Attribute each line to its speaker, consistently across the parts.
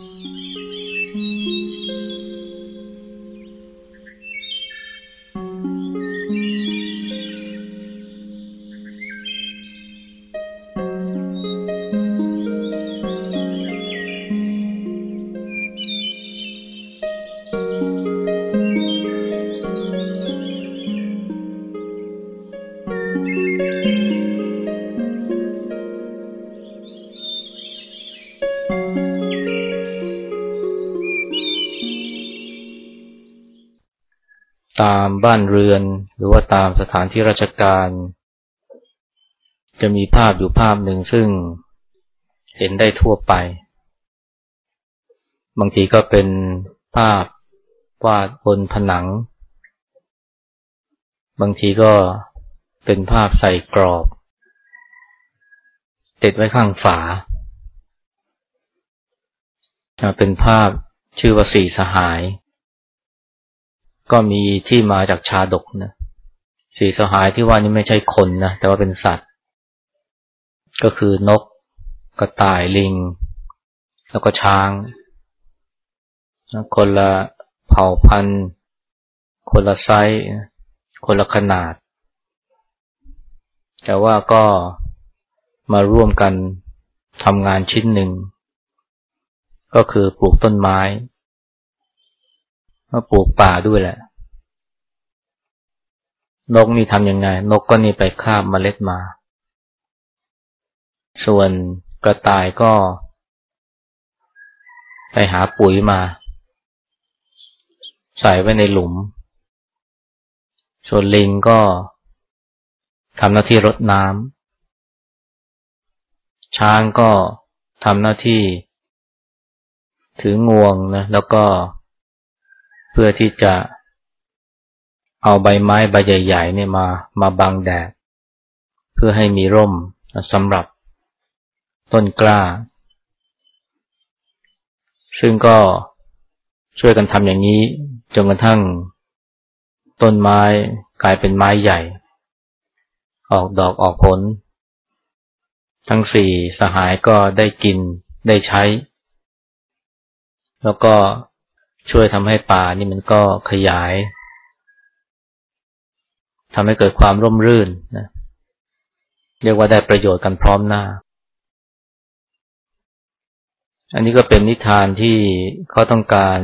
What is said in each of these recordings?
Speaker 1: Mm-hmm. ตามบ้านเรือน หรือว่าตามสถานที่ราชการ จะมีภาพอยู่ภาพหนึ่งซึ่งเห็นได้ทั่วไป บางทีก็เป็นภาพวาดบนผนัง บางทีก็เป็นภาพใส่กรอบ ติดไว้ข้างฝา เป็นภาพชื่อว่าสี่สหาย ก็มีที่มาจากชาดกนะสีสหายที่ว่านี่ไม่ใช่คนนะแต่ว่าเป็นสัตว์ ก็คือนกกระต่ายลิง แล้วก็ช้าง คนละเผ่าพันธุ์คนละไซส์คนละขนาด แต่ว่าก็มาร่วมกันทำงานชิ้นหนึ่ง ก็คือปลูกต้นไม้ มาปลูกป่าด้วยแหละ นกนี่ทำยังไง นกก็นี่ไปคาบเมล็ดมา ส่วนกระต่ายก็ ไปหาปุ๋ยมา ใส่ไว้ในหลุม ส่วนลิงก็ทำหน้าที่รดน้ำช้างก็ทำหน้าที่ ถืองวงนะ แล้วก็ เพื่อที่จะเอาใบไม้ใบใหญ่ๆเนี่ยมามาบังแดดเพื่อให้มีร่มสำหรับต้นกล้า ซึ่งก็ช่วยกันทำอย่างนี้จนกระทั่ง ต้นไม้กลายเป็นไม้ใหญ่ ออกดอกออกผล ทั้งสี่สหายก็ได้กินได้ใช้ แล้วก็ ช่วยทำให้ป่านี่มันก็ขยายทำให้เกิดความร่มรื่นนะเรียกว่าได้ประโยชน์กันพร้อมหน้า อันนี้ก็เป็นนิทานที่เขาต้องการ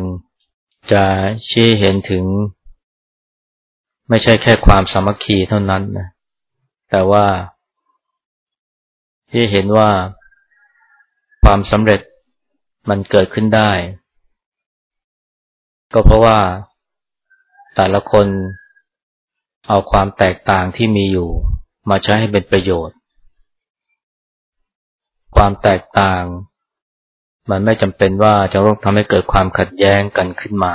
Speaker 1: จะชี้เห็นถึง ไม่ใช่แค่ความสามัคคีเท่านั้นนะแต่ว่า ที่เห็นว่าความสำเร็จมันเกิดขึ้นได้ ก็เพราะว่าแต่ละคนเอาความแตกต่างที่มีอยู่ มาใช้ให้เป็นประโยชน์ ความแตกต่าง มันไม่จำเป็นว่าจะต้องทำให้เกิดความขัดแย้งกันขึ้นมา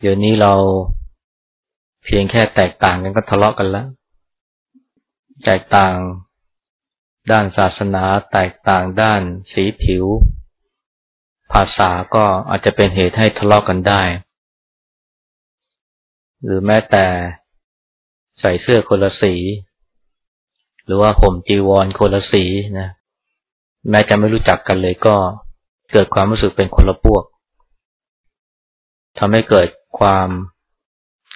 Speaker 1: เดี๋ยวนี้เราเพียงแค่แตกต่างกันก็ทะเลาะกันแล้ว แตกต่าง ด้านศาสนา แตกต่างด้านสีผิว ภาษาก็อาจจะเป็นเหตุให้ทะเลาะกกันได้ หรือแม้แต่ใส่เสื้อคนละสี หรือว่าห่มจีวรคนละสีนะแม้จะไม่รู้จักกันเลยก็เกิดความรู้สึกเป็นคนละพวกทำให้เกิดความ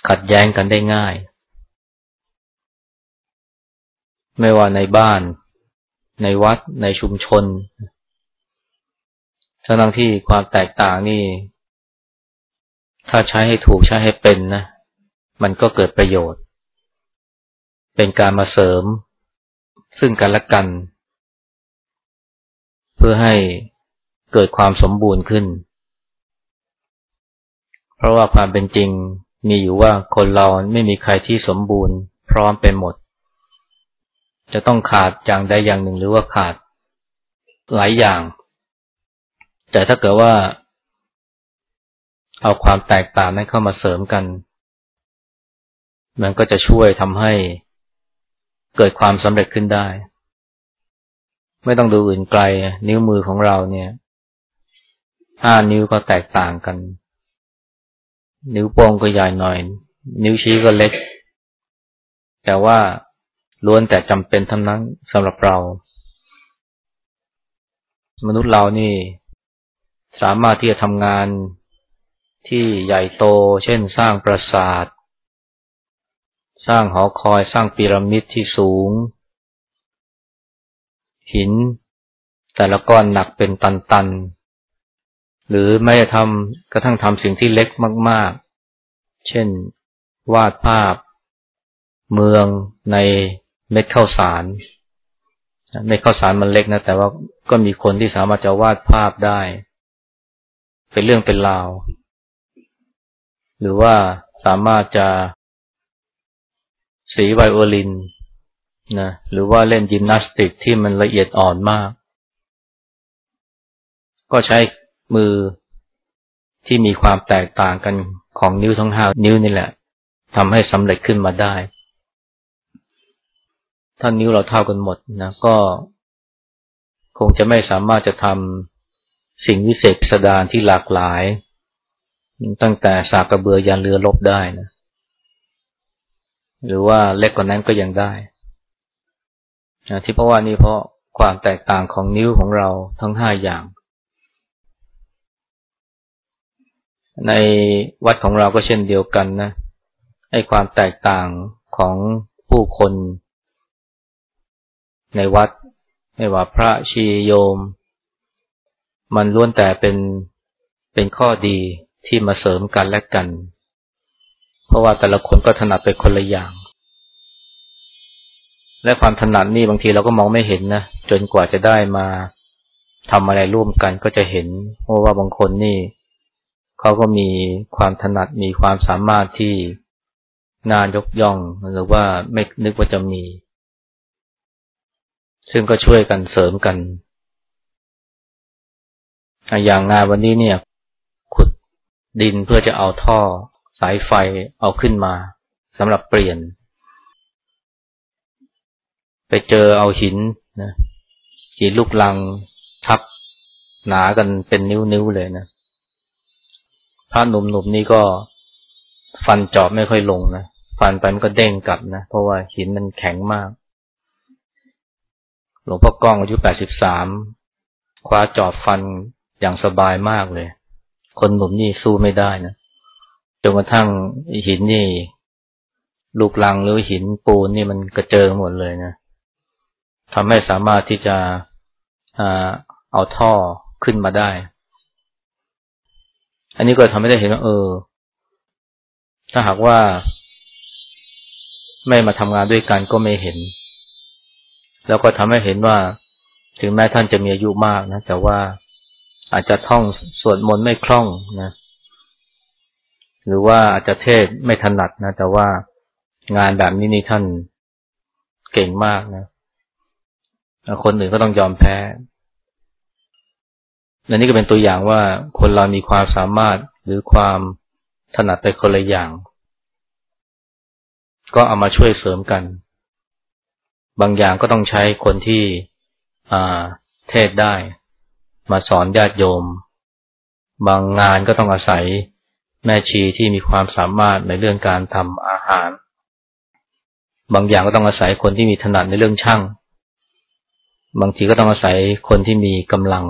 Speaker 1: ขัดแย้งกันได้ง่าย ไม่ว่าในบ้าน ในวัดในชุมชน ทั้งที่ความแตกต่างนี่ ถ้าใช้ให้ถูกใช้ให้เป็นนะ มันก็เกิดประโยชน์ เป็นการมาเสริม ซึ่งกันและกัน เพื่อให้เกิดความสมบูรณ์ขึ้น เพราะว่าความเป็นจริงมีอยู่ว่าคนเราไม่มีใครที่สมบูรณ์ พร้อมเป็นหมด จะต้องขาดอย่างใดอย่างหนึ่งหรือว่าขาดหลายอย่าง แต่ถ้าเกิดว่า เอาความแตกต่างนั้นเข้ามาเสริมกัน มันก็จะช่วยทำให้เกิดความสำเร็จขึ้นได้ ไม่ต้องดูอื่นไกล นิ้วมือของเราเนี่ยห้านิ้วก็แตกต่างกัน นิ้วโป้งก็ใหญ่หน่อย นิ้วชี้ก็เล็ก แต่ว่าล้วนแต่จำเป็นทั้งนั้นสำหรับเรา มนุษย์เรานี่ สามารถที่จะทำงานที่ใหญ่โต เช่นสร้างปราสาท สร้างหอคอยสร้างพีระมิดที่สูง หิน แต่ละก้อนหนักเป็นตันๆ หรือไม่จะทำกระทั่งทำสิ่งที่เล็กมากๆ เช่น วาดภาพ เมืองในเม็ดข้าวสารเม็ดข้าวสารมันเล็กนะ แต่ว่าก็มีคนที่สามารถจะวาดภาพได้ เป็นเรื่องเป็นราว หรือว่าสามารถจะ สีไวโอลินนะหรือว่าเล่นยิมนาสติกที่มันละเอียดอ่อนมาก ก็ใช้มือที่มีความแตกต่างกันของนิ้วทั้งห้านิ้วนี่แหละทำให้สำเร็จขึ้นมาได้ ถ้านิ้วเราเท่ากันหมดนะก็คงจะไม่สามารถจะทำ สิ่งวิเศษสดารที่หลากหลาย ตั้งแต่สากระเบือยันเรือลบได้นะ หรือว่าเล็กกว่านั้นก็ยังได้นะที่เพราะว่านี่เพราะความแตกต่างของนิ้วของเราทั้งห้าอย่าง ในวัดของเราก็เช่นเดียวกันนะไอ้ความแตกต่างของผู้คน ในวัดไม่ว่าพระชีโยม มันล้วนแต่เป็นเป็นข้อดีที่มาเสริมกันและกัน เพราะว่าแต่ละคนก็ถนัดไปคนละอย่าง และความถนัดนี่บางทีเราก็มองไม่เห็นนะจนกว่าจะได้มาทำอะไรร่วมกันก็จะเห็น เพราะว่าบางคนนี่เขาก็มีความถนัดมีความสามารถที่งานยกย่องหรือว่าไม่นึกว่าจะมี ซึ่งก็ช่วยกันเสริมกัน อย่างงานวันนี้เนี่ย ขุดดินเพื่อจะเอาท่อ สายไฟเอาขึ้นมาสำหรับเปลี่ยน ไปเจอเอาหินนะหินลูกลังทับหนากันเป็นนิ้วๆเลยนะพระหนุ่มๆนี่ก็ฟันจอบไม่ค่อยลงนะฟันไปมันก็เด้งกลับนะ เพราะว่าหินมันแข็งมาก หลวงพ่อกล้องอายุแปดสิบสามคว้าจอบฟัน อย่างสบายมากเลย คนหนุ่มนี่สู้ไม่ได้นะจนกระทั่งหินนี่ ลูกลังหรือหินปูนนี่มันกระเจิงหมดเลยนะทำให้สามารถที่จะเอาท่อขึ้นมาได้ อันนี้ก็ทำให้ได้เห็นว่าเออ ถ้าหากว่า ไม่มาทำงานด้วยกันก็ไม่เห็น แล้วก็ทำให้เห็นว่า ถึงแม้ท่านจะมีอายุมากนะ แต่ว่า อาจจะท่องสวดมนต์ไม่คล่องนะ หรือว่าอาจจะเทศไม่ถนัดนะ แต่ว่างานแบบนี้นี่ท่านเก่งมากนะ คนอื่นก็ต้องยอมแพ้และนี่ก็เป็นตัวอย่างว่าคนเรามีความสามารถหรือความถนัดไปคนละอย่าง ก็เอามาช่วยเสริมกัน บางอย่างก็ต้องใช้คนที่เทศได้ มาสอนญาติโยม บางงานก็ต้องอาศัยแม่ชีที่มีความสามารถในเรื่องการทำอาหาร บางอย่างก็ต้องอาศัยคนที่มีถนัดในเรื่องช่าง บางทีก็ต้องอาศัยคนที่มีกำลัง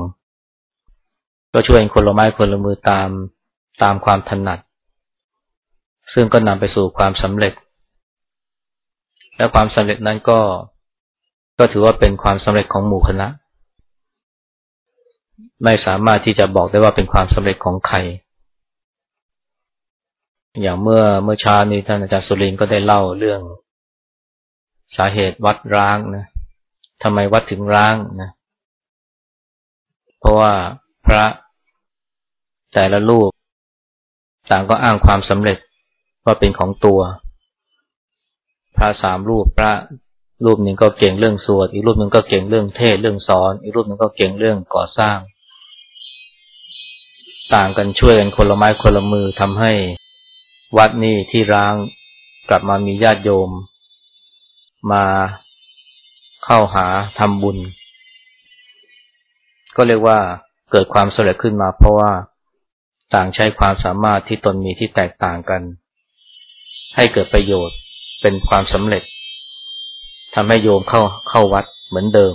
Speaker 1: ก็ช่วยคนละไม้คนละมือตามตามความถนัด ซึ่งก็นำไปสู่ความสำเร็จ และความสำเร็จนั้นก็ ก็ถือว่าเป็นความสำเร็จของหมู่คณะ ไม่สามารถที่จะบอกได้ว่าเป็นความสำเร็จของใคร อย่างเมื่อเมื่อเช้านี้ท่านอาจารย์สุรินก็ได้เล่าเรื่อง สาเหตุวัดร้างนะทำไมวัดถึงร้างนะ เพราะว่าพระแต่ละรูป ต่างก็อ้างความสำเร็จว่าเป็นของตัว พระสามรูปพระรูปหนึ่งก็เก่งเรื่องสวด อีกรูปหนึ่งก็เก่งเรื่องเทศเรื่องสอน อีกรูปหนึ่งก็เก่งเรื่องก่อสร้าง ต่างกันช่วยกันคนละไม้คนละมือทำให้วัดนี้ที่ร้างกลับมามีญาติโยม มาเข้าหาทำบุญ ก็เรียกว่าเกิดความสำเร็จขึ้นมา เพราะว่าต่างใช้ความสามารถที่ตนมีที่แตกต่างกัน ให้เกิดประโยชน์เป็นความสำเร็จทำให้โยมเข้าเข้าวัดเหมือนเดิม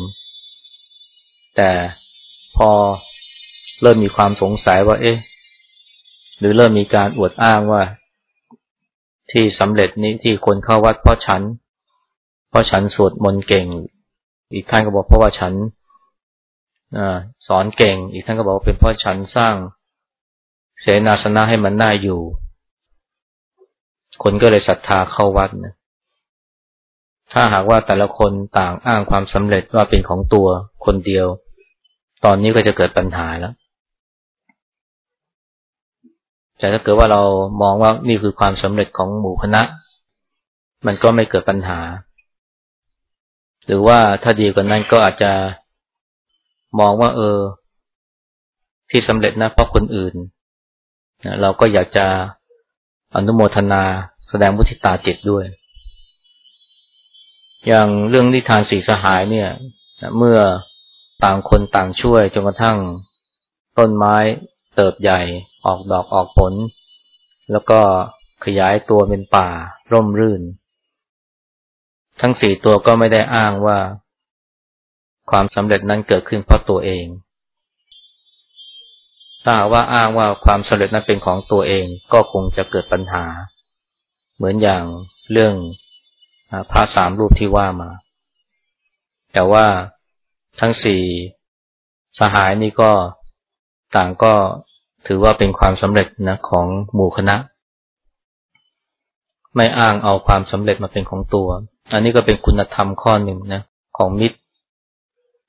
Speaker 1: แต่พออ เริ่มมีความสงสัยว่า เอ๊ะ หรือเริ่มมีการอวดอ้างว่า ที่สำเร็จนี้ที่คนเข้าวัดเพราะฉัน เพราะฉันสวดมนต์เก่ง อีกท่านก็บอกเพราะว่าฉันอสอนเก่ง อีกท่านก็บอกว่าเป็นเพราะฉันสร้างเสนาสนะให้มันน่าอยู่ คนก็เลยศรัทธาเข้าวัดนะถ้าหากว่าแต่ละคนต่างอ้างความสำเร็จว่าเป็นของตัวคนเดียว ตอนนี้ก็จะเกิดปัญหาแล้ว แต่ถ้าเกิดว่าเรามองว่านี่คือความสำเร็จของหมู่คณะ มันก็ไม่เกิดปัญหา หรือว่าถ้าดีกว่านั้นก็อาจจะมองว่า เออ ที่สำเร็จนะเพราะคนอื่นเราก็อยากจะอนุโมทนาแสดงมุทิตาจิตด้วย อย่างเรื่องนิทานสีสหายเนี่ยเมื่อต่างคนต่างช่วยจนกระทั่งต้นไม้เติบใหญ่ ออกดอกออกผล แล้วก็ขยายตัวเป็นป่า ร่มรื่น ทั้งสี่ตัวก็ไม่ได้อ้างว่า ความสำเร็จนั้นเกิดขึ้นเพราะตัวเองถ้าว่าอ้างว่าความสำเร็จนั้นเป็นของตัวเองก็คงจะเกิดปัญหา เหมือนอย่างเรื่องพระสามรูปที่ว่ามา แต่ว่าทั้งสี่สหายนี่ก็ต่างก็ ถือว่าเป็นความสำเร็จนะของหมู่คณะ ไม่อ้างเอาความสำเร็จมาเป็นของตัว อันนี้ก็เป็นคุณธรรมข้อหนึ่งนะของมิตร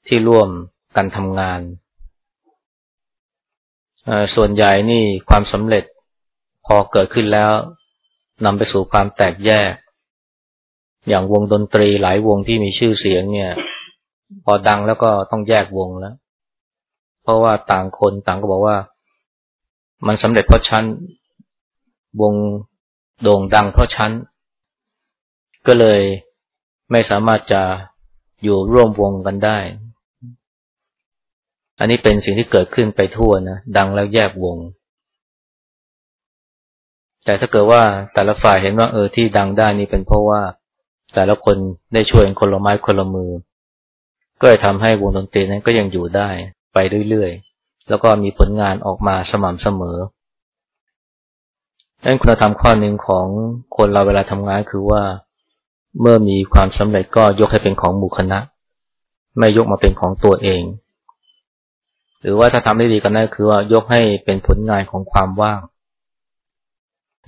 Speaker 1: ที่ร่วมกันทำงาน ส่วนใหญ่นี่ความสำเร็จพอเกิดขึ้นแล้วนำไปสู่ความแตกแยก อย่างวงดนตรีหลายวงที่มีชื่อเสียงเนี่ย พอดังแล้วก็ต้องแยกวงแล้ว เพราะว่าต่างคนต่างก็บอกว่า มันสำเร็จเพราะฉัน วงโด่งดังเพราะฉัน ก็เลยไม่สามารถจะอยู่ร่วมวงกันได้ อันนี้เป็นสิ่งที่เกิดขึ้นไปทั่วนะ ดังแล้วแยกวง แต่ถ้าเกิดว่าแต่ละฝ่ายเห็นว่าเออที่ดังได้นี่เป็นเพราะว่าแต่ละคนได้ช่วยคนละไม้คนละมือ ก็เลยทำให้วงดนตรีนั้นก็ยังอยู่ได้ไปเรื่อยๆ แล้วก็มีผลงานออกมาสม่ำเสมอดังนั้นคุณธรรมข้อหนึ่งของคนเราเวลาทำงานคือว่า เมื่อมีความสำเร็จก็ยกให้เป็นของหมู่คณะ ไม่ยกมาเป็นของตัวเอง หรือว่าถ้าทำได้ดีกันได้คือว่ายกให้เป็นผลงานของความว่าง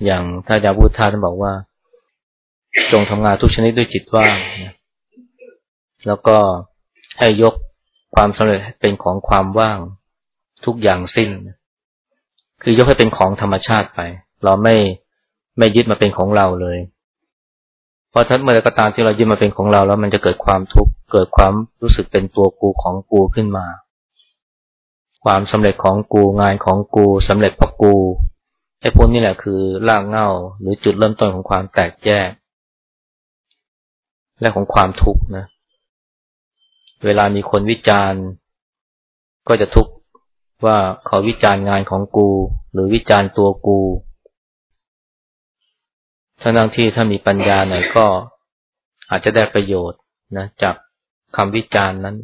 Speaker 1: อย่างท่านอาพุทธาท่านบอกว่า จงทำงานทุกชนิดด้วยจิตว่าง แล้วก็ให้ยกความสำเร็จเป็นของความว่าง ทุกอย่างสิ้น คือยกให้เป็นของธรรมชาติไป เราไม่ไม่ยึดมาเป็นของเราเลย เพราะถ้าเมื่อไรก็ตามที่เรายึดมาเป็นของเราแล้วมันจะเกิดความทุกข์เกิดความรู้สึกเป็นตัวกูของกูขึ้นมา ความสำเร็จของกูงานของกูสำเร็จเพราะกูไอ้พวกนี้แหละคือรากเหง้าหรือจุดเริ่มต้นของความแตกแยก และของความทุกข์นะ เวลามีคนวิจารณ์ ก็จะทุกข์ ว่าเขาวิจารณ์งานของกู หรือวิจารณ์ตัวกูทั้งที่ถ้ามีปัญญาหน่อยก็อาจจะได้ประโยชน์นะจากคำวิจารณ์นั้น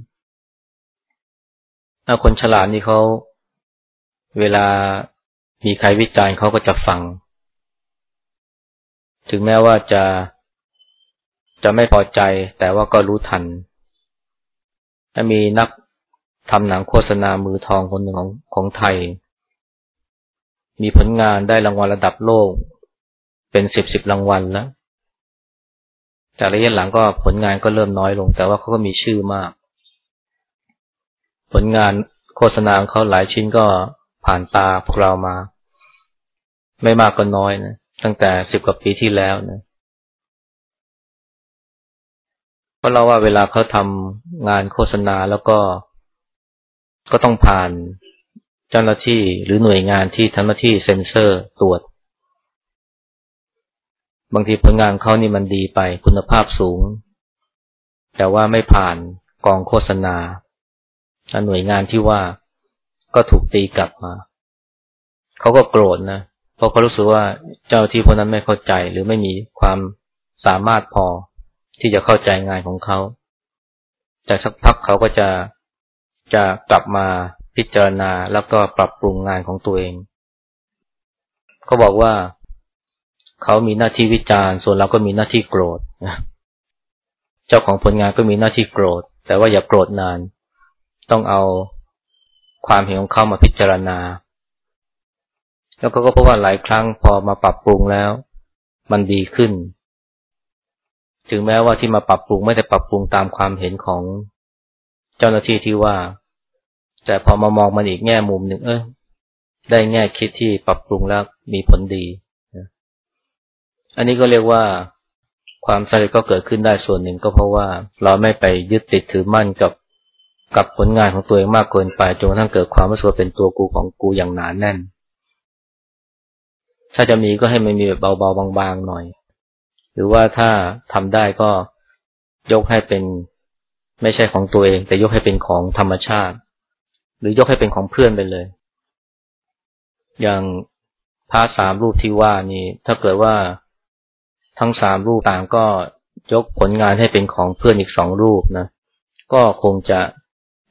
Speaker 1: ถ้าคนฉลาดนี่เขาเวลามีใครวิจารณ์เขาก็จะฟัง ถึงแม้ว่าจะจะไม่พอใจแต่ว่าก็รู้ทันถ้ามีนัก ทำหนังโฆษณามือทองคนหนึ่งของของไทย มีผลงานได้รางวัลระดับโลก เป็นสิบสิบรางวัลแล้วแต่ระยะหลังก็ผลงานก็เริ่มน้อยลง แต่ว่าเขาก็มีชื่อมาก ผลงานโฆษณาของเขาหลายชิ้นก็ผ่านตาพวกเรามา ไม่มากก็น้อยนะตั้งแต่สิบกว่าปีที่แล้วนะเพราะเราว่าเวลาเขาทำงานโฆษณาแล้วก็ ก็ต้องผ่านเจ้าหน้าที่หรือหน่วยงานที่ทำหน้าที่เซ็นเซอร์ตรวจ บางทีผลงานเขานี่มันดีไปคุณภาพสูง แต่ว่าไม่ผ่านกองโฆษณาหน่วยงานที่ว่าก็ถูกตีกลับมาเขาก็โกรธนะเพราะเขารู้สึกว่าเจ้าที่พวกนั้นไม่เข้าใจหรือไม่มีความสามารถพอที่จะเข้าใจงานของเขาแต่สักพักเขาก็จะ จะกลับมาพิจารณาแล้วก็ปรับปรุงงานของตัวเอง เขาบอกว่า เขามีหน้าที่วิจารณ์ ส่วนเราก็มีหน้าที่โกรธเจ้าของผลงานก็มีหน้าที่โกรธ แต่ว่าอย่าโกรธนาน ต้องเอาความเห็นของเขามาพิจารณา แล้วก็ก็พบว่าหลายครั้งพอมาปรับปรุงแล้ว มันดีขึ้น ถึงแม้ว่าที่มาปรับปรุงไม่ได้ปรับปรุงตามความเห็นของเจ้าหน้าที่ที่ว่า แต่พอมามองมันอีกแง่มุมหนึ่งเออได้แง่คิดที่ปรับปรุงแล้วมีผลดีอันนี้ก็เรียกว่าความสำเร็จก็เกิดขึ้นได้ส่วนหนึ่งก็เพราะว่าเราไม่ไปยึดติดถือมั่นกับกับผลงานของตัวเองมากเกินไปจนกระทั่งเกิดความรู้สึกเป็นตัวกูของกูอย่างหนานแน่น ถ้าจะมีก็ให้มันมีแบบเบาๆบางๆหน่อย หรือว่าถ้าทำได้ก็ยกให้เป็น ไม่ใช่ของตัวเอง แต่ยกให้เป็นของธรรมชาติ หรือยกให้เป็นของเพื่อนไปเลย อย่างพระสามรูปที่ว่านี่ ถ้าเกิดว่าทั้งสามรูปต่างก็ยกผลงานให้เป็นของเพื่อนอีกสองรูปนะก็คงจะ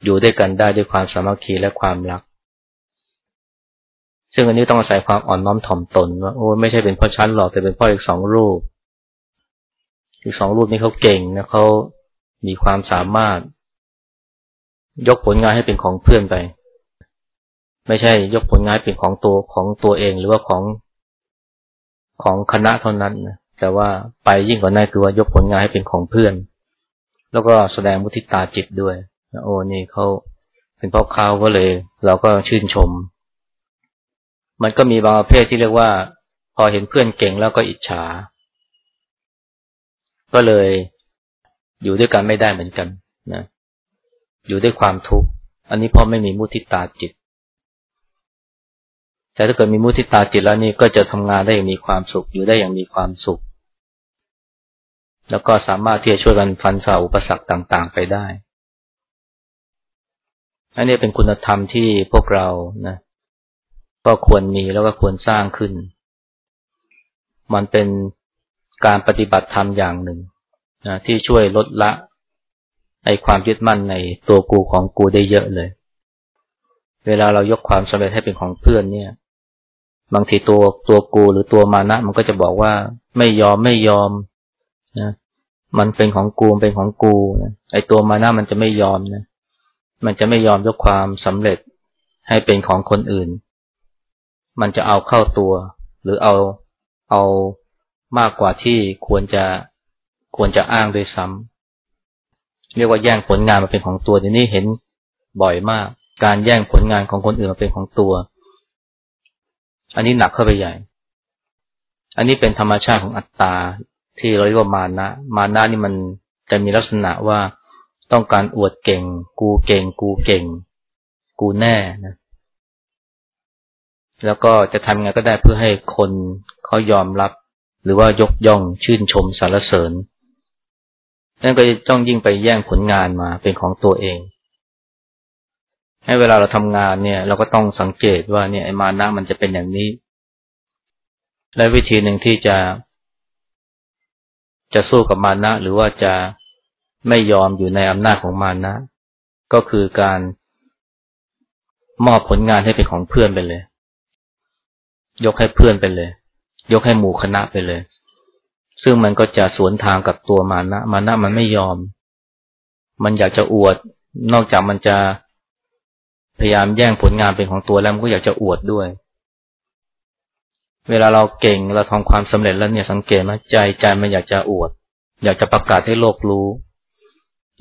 Speaker 1: อยู่ด้วยกันได้ด้วยความสามัคคีและความรัก ซึ่งอันนี้ต้องอาศัยความอ่อนน้อมถ่อมตนว่าโอ้ไม่ใช่เป็นพ่อชั้นหรอกแต่เป็นพ่ออีกสองรูป อีกสองรูปนี้เขาเก่งนะเขามีความสามารถ ยกผลงานให้เป็นของเพื่อนไป ไม่ใช่ยกผลงานเป็นของตัวของตัวเองหรือว่าของของคณะเท่านั้นนะแต่ว่าไปยิ่งกว่านั้นคือว่ายกผลงานให้เป็นของเพื่อน แล้วก็แสดงมุทิตาจิตด้วยโอ้นี่เขาเป็นพ่อค้าก็เลย เราก็ชื่นชม มันก็มีบางประเภทที่เรียกว่า พอเห็นเพื่อนเก่งแล้วก็อิจฉา ก็เลยอยู่ด้วยกันไม่ได้เหมือนกันนะ อยู่ด้วยความทุกข์ อันนี้เพราะไม่มีมุทิตาจิต แต่ถ้าเกิดมีมุทิตาจิตแล้วนี่ก็จะทำงานได้อย่างมีความสุข อยู่ได้อย่างมีความสุข แล้วก็สามารถที่จะช่วยกันฟันฝ่าอุปสรรคต่าง ๆ ไปได้ อันนี้เป็นคุณธรรมที่พวกเรานะ ก็ควรมีแล้วก็ควรสร้างขึ้น มันเป็นการปฏิบัติธรรมอย่างหนึ่งนะที่ช่วยลดละ ไอความยึดมั่นในตัวกูของกูได้เยอะเลย เวลาเรายกความสำเร็จให้เป็นของเพื่อนเนี่ย บางทีตัวตัวกูหรือตัวมานะ มันก็จะบอกว่าไม่ยอมไม่ยอมนะมันเป็นของกูเป็นของกูนะไอตัวมานะมันจะไม่ยอมนะมันจะไม่ยอมยกความสำเร็จให้เป็นของคนอื่น มันจะเอาเข้าตัว หรือเอาเอามากกว่าที่ควรจะควรจะอ้างด้วยซ้ำ เรียกว่าแย่งผลงานมาเป็นของตัวทีนี้เห็นบ่อยมาก การแย่งผลงานของคนอื่นมาเป็นของตัว อันนี้หนักเข้าไปใหญ่ อันนี้เป็นธรรมชาติของอัตตาที่เราเรียกว่ามานะ มานะนี่มันจะมีลักษณะว่าต้องการอวดเก่ง กูเก่ง กูเก่ง กูแน่นะแล้วก็จะทำไงก็ได้เพื่อให้คนเขายอมรับ หรือว่ายกย่องชื่นชมสรรเสริญ นั่นก็จะต้องยิ่งไปแย่งผลงานมาเป็นของตัวเอง ให้เวลาเราทำงานเนี่ย เราก็ต้องสังเกตว่าเนี่ยไอ้มานะมันจะเป็นอย่างนี้ และวิธีหนึ่งที่จะ จะสู้กับมานะ หรือว่าจะไม่ยอมอยู่ในอำนาจของมานะ ก็คือการมอบผลงานให้เป็นของเพื่อนไปเลย ยกให้เพื่อนไปเลย ยกให้หมู่คณะไปเลย ซึ่งมันก็จะสวนทางกับตัวมานะ มานะมันไม่ยอม มันอยากจะอวด นอกจากมันจะพยายามแย่งผลงานเป็นของตัวแล้วมันก็อยากจะอวดด้วย เวลาเราเก่งเราทำความสำเร็จแล้วเนี่ยสังเกตไหมใจใจมันอยากจะอวด อยากจะประกาศให้โลกรู้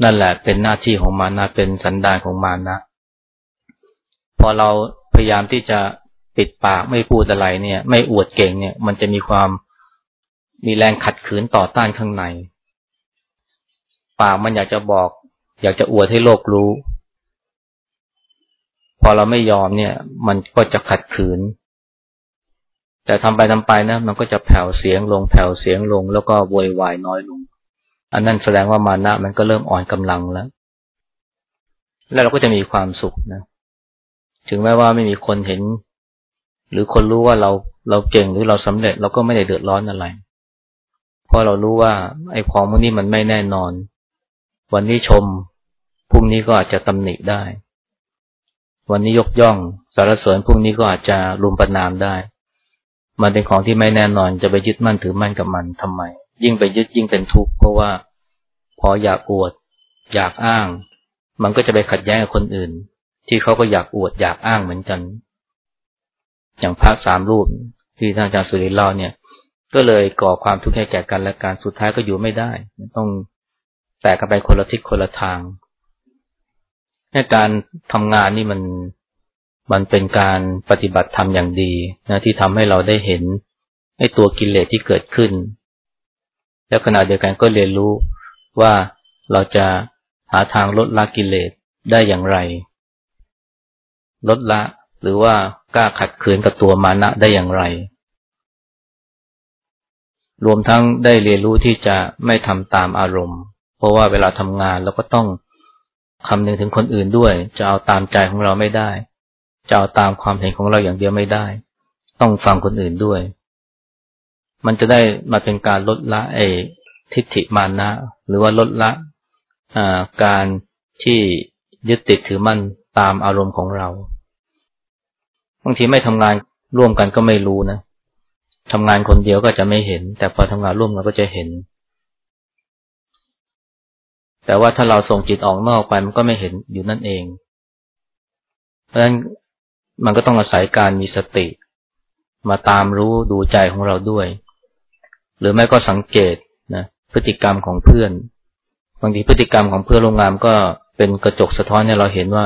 Speaker 1: นั่นแหละเป็นหน้าที่ของมานะเป็นสันดานของมานะ พอเราพยายามที่จะปิดปากไม่พูดอะไรเนี่ย ไม่อวดเก่งเนี่ย มันจะมีความ มีแรงขัดขืนต่อต้านข้างใน ปากมันอยากจะบอก อยากจะอวดให้โลกรู้ พอเราไม่ยอมเนี่ย มันก็จะขัดขืน แต่ทำไปทำไปนะ มันก็จะแผ่วเสียงลง แผ่วเสียงลง แล้วก็โวยวายน้อยลง อันนั้นแสดงว่ามานะมันก็เริ่มอ่อนกำลังแล้ว แล้วเราก็จะมีความสุขนะ ถึงแม้ว่าไม่มีคนเห็น หรือคนรู้ว่าเราเราเก่งหรือเราสำเร็จเราก็ไม่ได้เดือดร้อนอะไร เพราะเรารู้ว่าไอ้ของพวกนี้มันไม่แน่นอน วันนี้ชมพรุ่งนี้ก็อาจจะตำหนิได้ วันนี้ยกย่องสารเสริญพรุ่งนี้ก็อาจจะรุมประนามได้ มันเป็นของที่ไม่แน่นอนจะไปยึดมั่นถือมั่นกับมันทำไม ยิ่งไปยึดยิ่งเป็นทุกข์เพราะว่าพออยากอวด อยากอ้าง มันก็จะไปขัดแย้งกับคนอื่น ที่เขาก็อยากอวดอยากอ้างเหมือนกัน อย่างพระสามรูปที่ท่านอาจารย์สุริเล่าเนี่ย ก็เลยก่อความทุกข์ให้แก่กันและการสุดท้ายก็อยู่ไม่ได้ ต้องแตกกันไปคนละทิศคนละทางในการทำงานนี่มันมันเป็นการปฏิบัติธรรมอย่างดีนะที่ทำให้เราได้เห็นไอ้ตัวกิเลสที่เกิดขึ้น แล้วขณะเดียวกันก็เรียนรู้ว่าเราจะหาทางลดละกิเลสได้อย่างไร ลดละหรือว่ากล้าขัดขืนกับตัวมานะได้อย่างไร รวมทั้งได้เรียนรู้ที่จะไม่ทำตามอารมณ์ เพราะว่าเวลาทำงานเราก็ต้องคำนึงถึงคนอื่นด้วย จะเอาตามใจของเราไม่ได้ จะเอาตามความเห็นของเราอย่างเดียวไม่ได้ ต้องฟังคนอื่นด้วย มันจะได้มาเป็นการลดละไอ้ทิฏฐิมานะ หรือว่าลดละการที่ยึดติดถือมั่นตามอารมณ์ของเรา บางทีไม่ทำงานร่วมกันก็ไม่รู้นะ ทำงานคนเดียวก็จะไม่เห็น แต่พอทำงานร่วมกันก็จะเห็น แต่ว่าถ้าเราส่งจิตออกนอกไปมันก็ไม่เห็นอยู่นั่นเอง เพราะฉะนั้นมันก็ต้องอาศัยการมีสติ มาตามรู้ดูใจของเราด้วย หรือไม่ก็สังเกตนะพฤติกรรมของเพื่อน บางทีพฤติกรรมของเพื่อนโรงงานก็เป็นกระจกสะท้อนให้เราเห็นว่า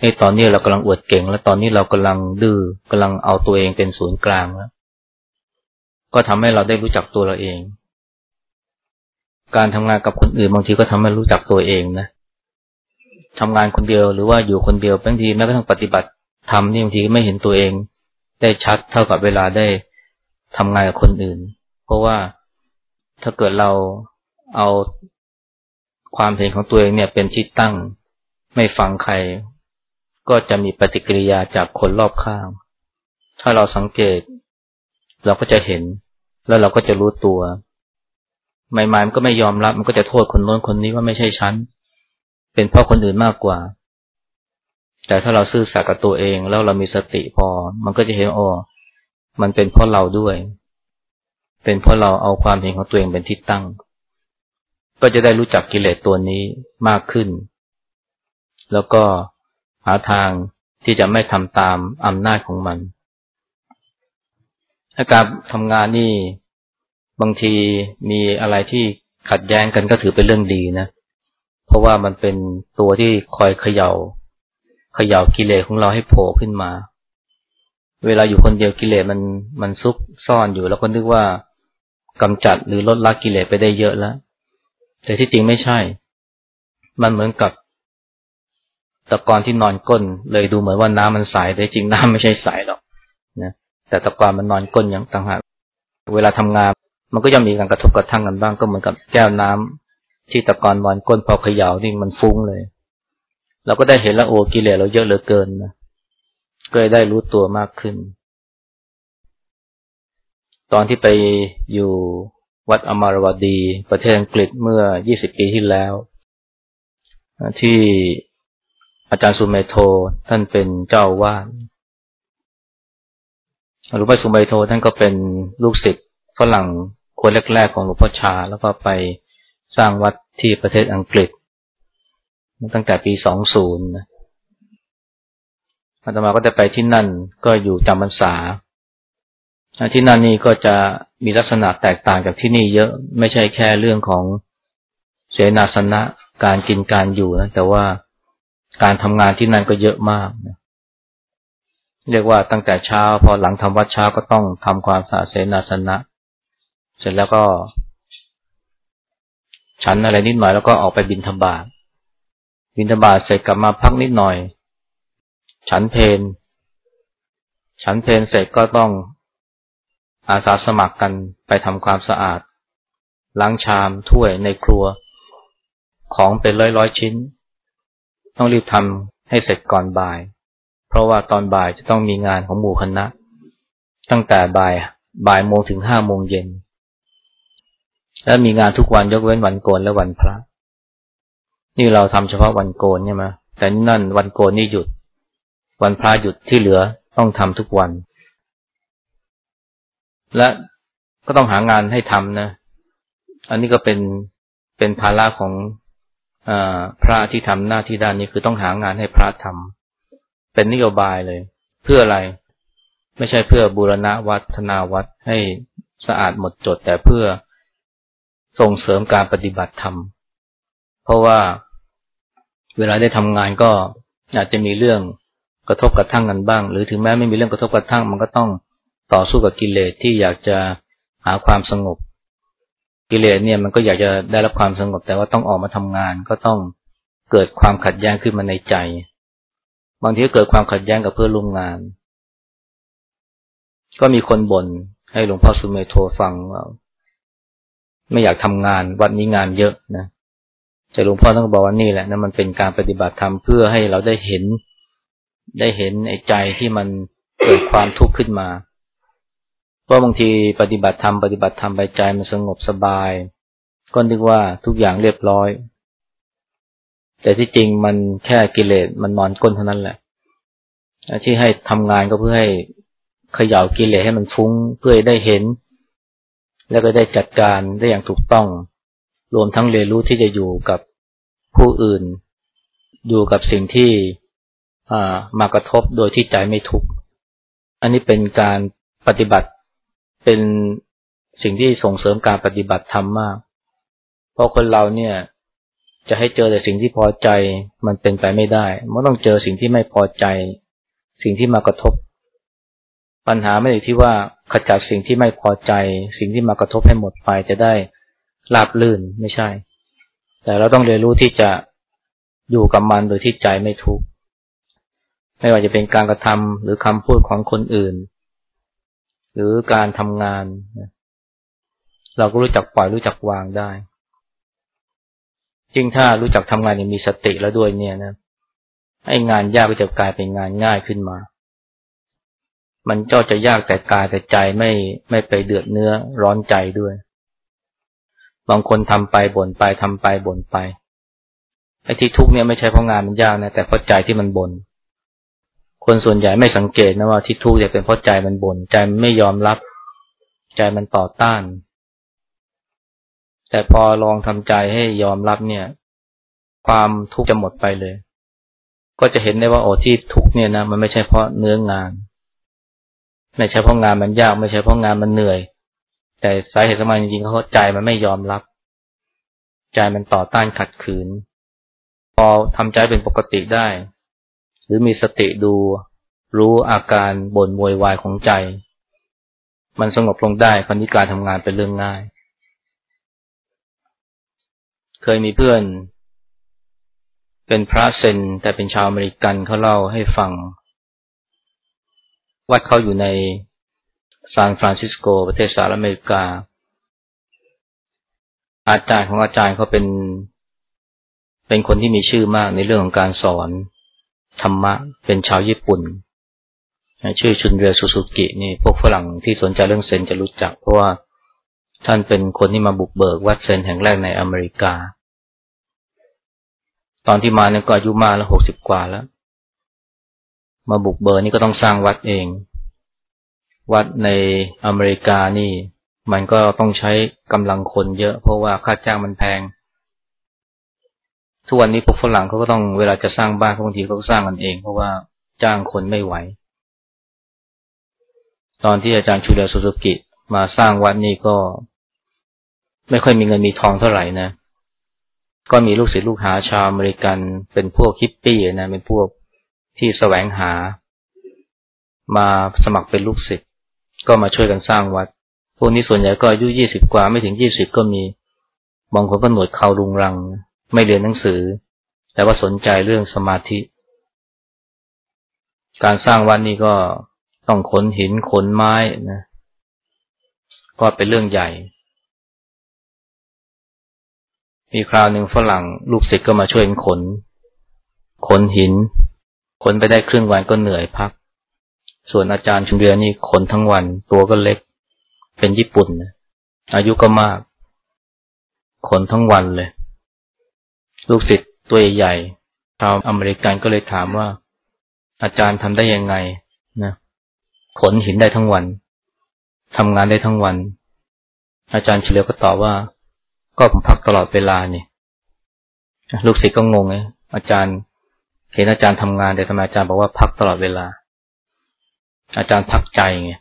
Speaker 1: ไอ้ตอนนี้เรากำลังอวดเก่ง และตอนนี้เรากำลังดื้อกำลังเอาตัวเองเป็นศูนย์กลางแล้ว ก็ทำให้เราได้รู้จักตัวเราเอง การทำงานกับคนอื่นบางทีก็ทำให้รู้จักตัวเองนะทำงานคนเดียวหรือว่าอยู่คนเดียวบางทีแม้กระทั่งปฏิบัติทำนี่บางทีไม่เห็นตัวเอง ได้ชัดเท่ากับเวลาได้ทำงานกับคนอื่น เพราะว่าถ้าเกิดเราเอาความเห็นของตัวเองเนี่ยเป็นที่ตั้งไม่ฟังใคร ก็จะมีปฏิกิริยาจากคนรอบข้าง ถ้าเราสังเกต เราก็จะเห็น แล้วเราก็จะรู้ตัว ใหม่ๆมันก็ไม่ยอมรับ มันก็จะโทษคนโน้นคนนี้ว่าไม่ใช่ฉัน เป็นเพราะคนอื่นมากกว่า แต่ถ้าเราซื่อสัตย์กับตัวเอง แล้วเรามีสติพอ มันก็จะเห็นอ๋อมันเป็นเพราะเราด้วย เป็นเพราะเราเอาความเห็นของตัวเองเป็นที่ตั้ง ก็จะได้รู้จักกิเลสตัวนี้มากขึ้น แล้วก็หาทางที่จะไม่ทำตามอำนาจของมัน การทำงานนี่บางทีมีอะไรที่ขัดแย้งกันก็ถือเป็นเรื่องดีนะ เพราะว่ามันเป็นตัวที่คอยเขยา่าเขย่ากิเลสของเราให้โผล่ขึ้นมา เวลาอยู่คนเดียวกิเลสมันมันซุกซ่อนอยู่ แล้วก็นึกว่ากำจัดหรือลดละกิเลสไปได้เยอะแล้ว แต่ที่จริงไม่ใช่ มันเหมือนกับตะกอนที่นอนก้น เลยดูเหมือนว่าน้ำมันใสแต่จริงน้ำไม่ใช่ใสหรอก แต่ตะกอนมันนอนก้นอย่างต่างหากเวลาทำงาน มันก็ยังมีการกระทบกระทั่งกันบ้างก็เหมือนกับแก้วน้ำที่ตะกอนบอลก้นพอเขย่านี่มันฟุ้งเลยเราก็ได้เห็นล้วโอ้กิเลสเราเยอะเหลือเกินนะก็ได้รู้ตัวมากขึ้น ตอนที่ไปอยู่วัดอมารวดี ประเทศอังกฤษเมื่อ 20 ปีที่แล้ว ที่อาจารย์สุเมโทท่านเป็นเจ้าวาด หลวงพ่อสุเมโทท่านก็เป็นลูกศิษย์ฝรั่งคนแรกๆของหลวงพ่อชา แล้วก็ไปสร้างวัดที่ประเทศอังกฤษ ตั้งแต่ปีสองศูนย์อาตมาก็จะไปที่นั่นก็อยู่จำพรรษา ที่นั่นนี่ก็จะมีลักษณะแตกต่างจากที่นี่เยอะไม่ใช่แค่เรื่องของเสนาสนะการกินการอยู่นะแต่ว่าการทำงานที่นั่นก็เยอะมากนะ เรียกว่าตั้งแต่เช้า พอหลังทำวัดเช้าก็ต้องทำความสะอาดเสนาสนะ เสร็จแล้วก็ ฉันอะไรนิดหน่อยแล้วก็ออกไปบินธบาตบินธบาตเสร็จกลับมาพักนิดหน่อย ฉันเพนฉันเพนเสร็จก็ต้องอาสาสมัครกันไปทำความสะอาด ล้างชามถ้วยในครัว ของเป็นร้อยร้อยชิ้น ต้องรีบทำให้เสร็จก่อนบ่าย เพราะว่าตอนบ่ายจะต้องมีงานของหมู่คณะ ตั้งแต่บ่ายบ่ายโมงถึงห้าโมงเย็น และมีงานทุกวันยกเว้นวันโกนและวันพระ นี่เราทำเฉพาะวันโกนใช่ไหมแต่นั่นวันโกนนี่หยุด วันพระหยุดที่เหลือต้องทำทุกวัน และก็ต้องหางานให้ทำนะ อันนี้ก็เป็นเป็นภาระของอพระที่ทำหน้าที่ด้านนี้คือต้องหางานให้พระทำ เป็นนโยบายเลย เพื่ออะไร ไม่ใช่เพื่อบูรณะวัฒนาวัดให้สะอาดหมดจดแต่เพื่อส่งเสริมการปฏิบัติธรรม เพราะว่าเวลาได้ทำงานก็อาจจะมีเรื่องกระทบกระทั่งกันบ้าง หรือถึงแม้ไม่มีเรื่องกระทบกระทั่ง มันก็ต้องต่อสู้กับกิเลสที่อยากจะหาความสงบ กิเลสเนี่ยมันก็อยากจะได้รับความสงบ แต่ว่าต้องออกมาทำงาน ก็ต้องเกิดความขัดแย้งขึ้นมาในใจ บางทีก็เกิดความขัดแย้งกับเพื่อนร่วมงาน ก็มีคนบ่นให้หลวงพ่อสุเมโทฟังว่าไม่อยากทำงานวันนี้งานเยอะนะแต่หลวงพ่อต้องบอกว่านี่แหละนะมันเป็นการปฏิบัติธรรมเพื่อให้เราได้เห็น ได้เห็นไอ้ใจที่มันเกิดความทุกข์ขึ้นมาเพราะบางทีปฏิบัติธรรมปฏิบัติธรรมไปใจมันสงบสบาย ก็นึกว่าทุกอย่างเรียบร้อย แต่ที่จริงมันแค่กิเลสมันนอนก้นเท่านั้นแหละที่ให้ทำงานก็เพื่อให้เขย่ากิเลสให้มันฟุ้งเพื่อได้เห็น แล้วก็ได้จัดการได้อย่างถูกต้อง รวมทั้งเรียนรู้ที่จะอยู่กับผู้อื่น อยู่กับสิ่งที่มากระทบโดยที่ใจไม่ทุกข์อันนี้เป็นการปฏิบัติเป็นสิ่งที่ส่งเสริมการปฏิบัติธรรมมาก เพราะคนเราเนี่ย จะให้เจอแต่สิ่งที่พอใจมันเป็นไปไม่ได้ มันต้องเจอสิ่งที่ไม่พอใจ สิ่งที่มากระทบ ปัญหาไม่ได้ที่ว่าขจัดสิ่งที่ไม่พอใจ สิ่งที่มากระทบให้หมดไปจะได้ราบลื่นไม่ใช่ แต่เราต้องเรียนรู้ที่จะอยู่กับมันโดยที่ใจไม่ทุกข์ไม่ว่าจะเป็นการกระทำหรือคำพูดของคนอื่น หรือการทำงาน เราก็รู้จักปล่อยรู้จักวางได้ จริงถ้ารู้จักทำงานอย่างมีสติแล้วด้วยเนี่ยนะให้งานยากก็จะกลายเป็นงานง่ายขึ้นมา มันก็จะยากแต่กายแต่ใจไม่ไม่ไปเดือดเนื้อร้อนใจด้วย บางคนทำไปบ่นไปทำไปบ่นไปไอ้ที่ทุกเนี่ยไม่ใช่เพราะงานมันยากนะแต่เพราะใจที่มันบน่นคนส่วนใหญ่ไม่สังเกตนะว่าที่ทุกข์เนี่ยเป็นเพราะใจมันบน่นใจมันไม่ยอมรับ ใจมันต่อต้าน แต่พอลองทำใจให้ยอมรับเนี่ย ความทุกข์จะหมดไปเลย ก็จะเห็นได้ว่าโอ้ที่ทุกข์เนี่ยนะมันไม่ใช่เพราะเนื้องาน ไม่ใช่เพราะงานมันยาก ไม่ใช่เพราะงานมันเหนื่อย แต่สาเหตุสำคัญจริงๆเขาใจมันไม่ยอมรับ ใจมันต่อต้านขัดขืน พอทำใจเป็นปกติได้ หรือมีสติดูรู้อาการบ่นโวยวายของใจ มันสงบลงได้คราวนี้การทำงานเป็นเรื่องง่าย เคยมีเพื่อน เป็นพระเซนแต่เป็นชาวอเมริกันเขาเล่าให้ฟัง วัดเขาอยู่ในซานฟรานซิสโก ประเทศสหรัฐอเมริกา อาจารย์ของอาจารย์เขาเป็น เป็นคนที่มีชื่อมากในเรื่องของการสอนธรรมะ เป็นชาวญี่ปุ่น ชื่อชุนเรียสุสุกินี่พวกฝรั่งที่สนใจเรื่องเซนจะรู้จักเพราะว่า ท่านเป็นคนที่มาบุกเบิกวัดเซนแห่งแรกในอเมริกา ตอนที่มาเนี่ยก็อายุมากแล้วหกสิบกว่าแล้ว มาบุกเบิกนี่ก็ต้องสร้างวัดเอง วัดในอเมริกานี่ มันก็ต้องใช้กำลังคนเยอะ เพราะว่าค่าจ้างมันแพง ทุกวันนี้พวกฝรั่งเขาก็ต้องเวลาจะสร้างบ้านบางทีเขาสร้างกันเอง เพราะว่าจ้างคนไม่ไหว ตอนที่อาจารย์ชูเดสุสุกิมาสร้างวัดนี้ก็ ไม่ค่อยมีเงินมีทองเท่าไหร่นะ ก็มีลูกศิษย์ลูกหาชาวอเมริกันเป็นพวกคิปปี้นะ เป็นพวกที่แสวงหา มาสมัครเป็นลูกศิษย์ ก็มาช่วยกันสร้างวัด พวกนี้ส่วนใหญ่ก็อายุยี่สิบกว่าไม่ถึงยี่สิบก็มี บางคนก็หนวดเขารุงรัง ไม่เรียนหนังสือ แต่ว่าสนใจเรื่องสมาธิ การสร้างวัดนี้ก็ต้องขนหินขนไม้นะ ก็เป็นเรื่องใหญ่ มีคราวหนึ่งฝรั่งลูกศิษย์ก็มาช่วยขน ขนหิน ขนไปได้ครึ่งวันก็เหนื่อยพัก ส่วนอาจารย์ชุมเบียนี่ขนทั้งวัน ตัวก็เล็ก เป็นญี่ปุ่นอายุก็มาก ขนทั้งวันเลย ลูกศิษย์ตัวใหญ่ชาวอเมริกันก็เลยถามว่า อาจารย์ทำได้ยังไงนะขนหินได้ทั้งวันทำงานได้ทั้งวัน อาจารย์เฉลียวก็ตอบว่า ก็ผมพักตลอดเวลาเนี่ยลูกศิษย์ก็งงไงอาจารย์ เห็นอาจารย์ทำงานแต่ทำไมอาจารย์บอกว่าพักตลอดเวลา อาจารย์พักใจไง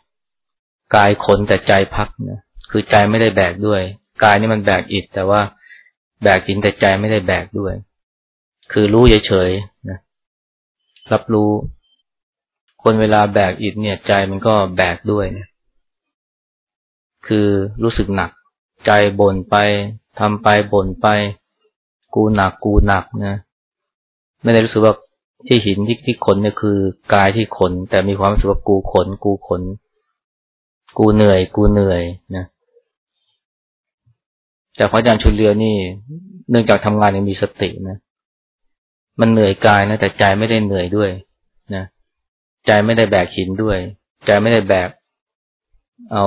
Speaker 1: กายขนแต่ใจพักนะคือใจไม่ได้แบกด้วย กายนี่มันแบกอิฐแต่ว่าแบกหินแต่ใจไม่ได้แบกด้วย คือรู้เฉยๆนะรับรู้ คนเวลาแบกอิฐเนี่ย ใจมันก็แบกด้วยนะคือรู้สึกหนัก ใจบ่นไปทำไปบ่นไป กูหนักกูหนักนะ ไม่ได้รู้สึกว่าที่หินที่ที่ขนเนี่ยคือกายที่ขน แต่มีความรู้สึกว่ากูขน กูขน กูเหนื่อย กูเหนื่อยนะแต่พระอาจารย์ชุนเรือนี่ เนื่องจากทำงานยังมีสตินะมันเหนื่อยกายนะแต่ใจไม่ได้เหนื่อยด้วยนะใจไม่ได้แบกหินด้วย ใจไม่ได้แบกเอา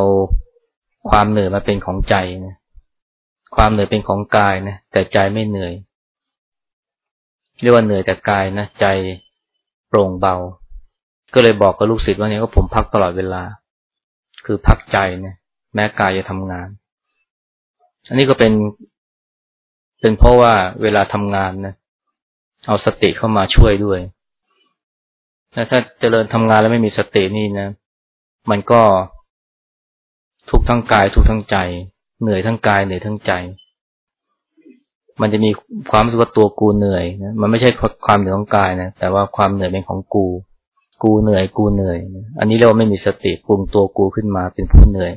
Speaker 1: ความเหนื่อยมาเป็นของใจนะความเหนื่อยเป็นของกายนะแต่ใจไม่เหนื่อย เรียกว่าเหนื่อยแต่กายนะใจโปร่งเบา ก็เลยบอกกับลูกศิษย์ว่าเนี่ยก็ผมพักตลอดเวลา คือพักใจนะแม้กายจะทำงาน อันนี้ก็เป็น เป็นเพราะว่าเวลาทำงานนะเอาสติเข้ามาช่วยด้วยถ้าเจริญทำงานแล้วไม่มีสตินี่นะ มันก็ ทุกทั้งกายทุกทั้งใจ เหนื่อยทั้งกายเหนื่อยทั้งใจ มันจะมีความรู้สึกว่าตัวกูเหนื่อยนะมันไม่ใช่ความเหนื่อยของกายนะแต่ว่าความเหนื่อยเป็นของกู กูเหนื่อยกูเหนื่อย อันนี้เรียกว่าไม่มีสติปรุงตัวกูขึ้นมาเป็นผู้เหนื่อย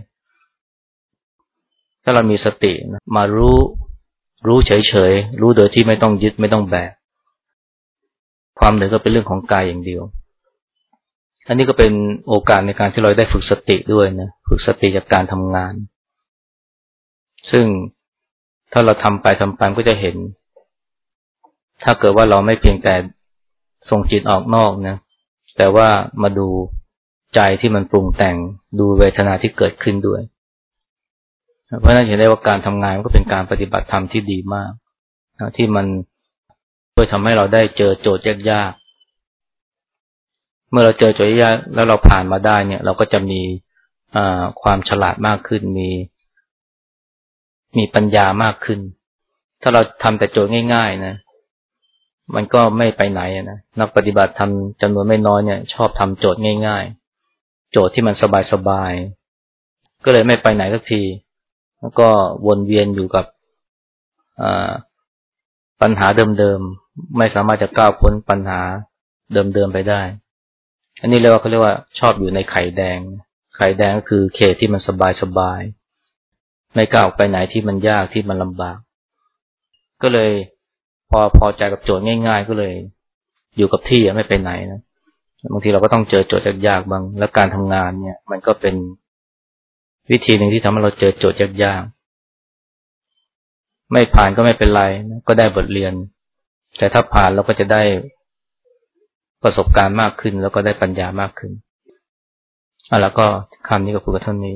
Speaker 1: ถ้าเรามีสตินะมารู้รู้เฉยๆรู้โดยที่ไม่ต้องยึดไม่ต้องแบกความเหนื่อยก็เป็นเรื่องของกายอย่างเดียว อันนี้ก็เป็นโอกาสในการที่เราได้ฝึกสติด้วยนะฝึกสติจากการทำงาน ซึ่งถ้าเราทำไปทำไปก็จะเห็น ถ้าเกิดว่าเราไม่เพียงแต่ส่งจิตออกนอกนะ แต่ว่ามาดูใจที่มันปรุงแต่งดูเวทนาที่เกิดขึ้นด้วย เพราะนั้นเห็นได้ว่าการทำงานก็เป็นการปฏิบัติธรรมที่ดีมาก ที่มันช่วยทำให้เราได้เจอโจทย์ยาก เมื่อเราเจอโจทย์ยากแล้วเราผ่านมาได้เนี่ย เราก็จะมีความฉลาดมากขึ้น มีมีปัญญามากขึ้น ถ้าเราทำแต่โจทย์ง่าย ๆ นะ มันก็ไม่ไปไหนนะนักปฏิบัติทำจำนวนไม่น้อยเนี่ย ชอบทำโจทย์ง่าย ๆ โจทย์ที่มันสบายๆก็เลยไม่ไปไหนสักที แล้วก็วนเวียนอยู่กับปัญหาเดิมๆไม่สามารถจะก้าวพ้นปัญหาเดิมๆไปได้ อันนี้เรียกว่าเขาเรียกว่าชอบอยู่ในไข่แดง ไข่แดงก็คือเขตที่มันสบายๆไม่กล้าวไปไหนที่มันยากที่มันลำบาก ก็เลยพอพอใจกับโจทย์ง่าย ๆ ก็เลย อยู่กับที่ไม่ไปไหนนะบางทีเราก็ต้องเจอโจทย์ยากๆบาง และการทำงานเนี่ย มันก็เป็นวิธีหนึ่งที่ทำให้เราเจอโจทย์ยากๆไม่ผ่านก็ไม่เป็นไรก็ได้บทเรียน แต่ถ้าผ่านเราก็จะได้ ประสบการณ์มากขึ้น แล้วก็ได้ปัญญามากขึ้นอะแล้วก็คำนี้ก็พูดกับท่านนี้